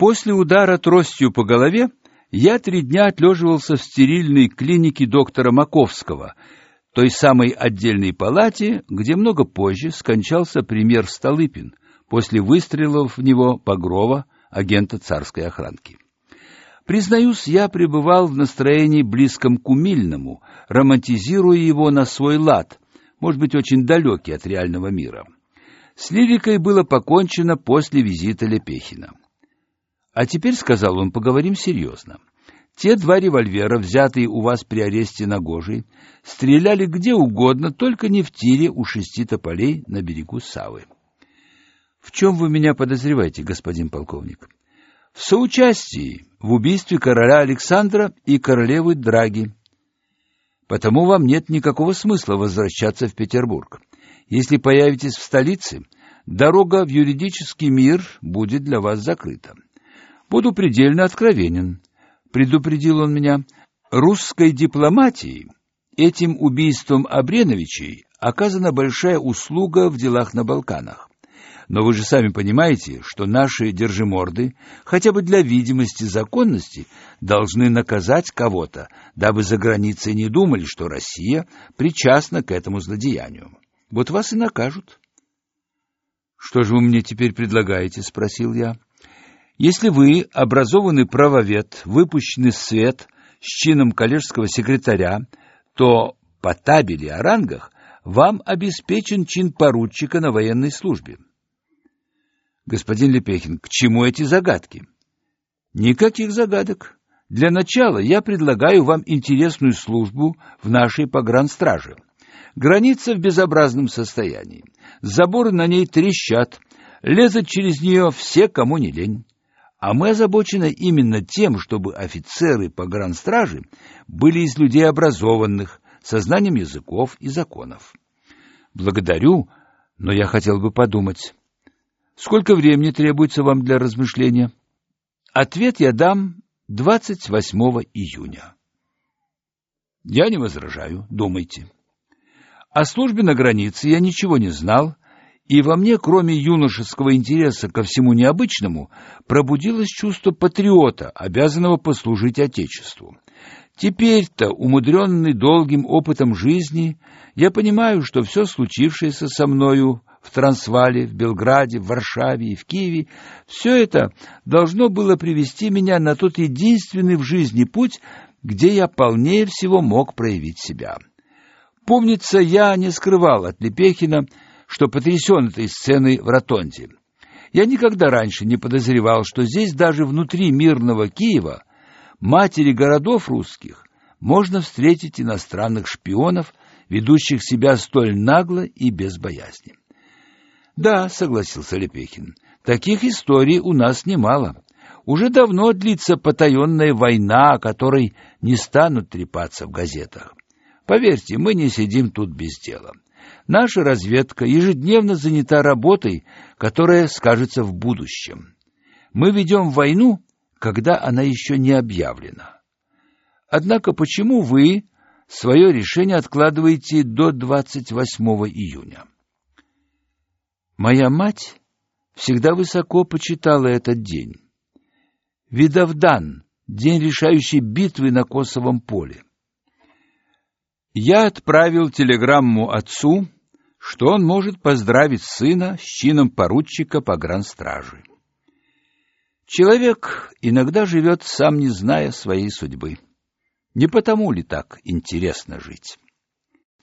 После удара тростью по голове я три дня отлеживался в стерильной клинике доктора Маковского, той самой отдельной палате, где много позже скончался премьер Столыпин после выстрелов в него Погрова, агента царской охранки. Признаюсь, я пребывал в настроении близком к умильному, романтизируя его на свой лад, может быть, очень далекий от реального мира. С лирикой было покончено после визита Лепехина. А теперь, сказал он, поговорим серьезно. Те два револьвера, взятые у вас при аресте Нагожей, стреляли где угодно, только не в тире у шести тополей на берегу Савы. В чем вы меня подозреваете, господин полковник? В соучастии в убийстве короля Александра и королевы Драги. Потому вам нет никакого смысла возвращаться в Петербург. Если появитесь в столице, дорога в юридический мир будет для вас закрыта. Буду предельно откровенен, предупредил он меня. Русской дипломатии этим убийством Абреновичей оказана большая услуга в делах на Балканах. Но вы же сами понимаете, что наши держиморды, хотя бы для видимости законности, должны наказать кого-то, дабы за границей не думали, что Россия причастна к этому злодеянию. Вот вас и накажут. Что же вы мне теперь предлагаете, спросил я. Если вы образованный правовед, выпущенный в свет с чином коллежского секретаря, то по табели о рангах вам обеспечен чин поручика на военной службе. Господин Лепехин, к чему эти загадки? Никаких загадок. Для начала я предлагаю вам интересную службу в нашей погранстраже. Граница в безобразном состоянии. Заборы на ней трещат, лезут через нее все, кому не лень. А мы озабочены именно тем, чтобы офицеры погранстражи были из людей образованных, со знанием языков и законов. Благодарю, но я хотел бы подумать. Сколько времени требуется вам для размышления? Ответ я дам 28 июня. Я не возражаю, думайте. О службе на границе я ничего не знал, и во мне, кроме юношеского интереса ко всему необычному, пробудилось чувство патриота, обязанного послужить Отечеству. Теперь-то, умудренный долгим опытом жизни, я понимаю, что все случившееся со мною в Трансвале, в Белграде, в Варшаве и в Киеве, все это должно было привести меня на тот единственный в жизни путь, где я полнее всего мог проявить себя. Помнится, я не скрывал от Лепехина, что потрясен этой сценой в Ротонде. Я никогда раньше не подозревал, что здесь даже внутри мирного Киева, матери городов русских, можно встретить иностранных шпионов, ведущих себя столь нагло и без. Да, согласился Лепехин. Таких историй у нас немало. Уже давно длится потаенная война, о которой не станут трепаться в газетах. Поверьте, мы не сидим тут без дела. Наша разведка ежедневно занята работой, которая скажется в будущем. Мы ведем войну, когда она еще не объявлена. Однако почему вы свое решение откладываете до 28 июня? Моя мать всегда высоко почитала этот день. Видовдан, день решающей битвы на Косовом поле. Я отправил телеграмму отцу, что он может поздравить сына с чином поручика погранстражи. Человек иногда живет, сам не зная своей судьбы. Не потому ли так интересно жить?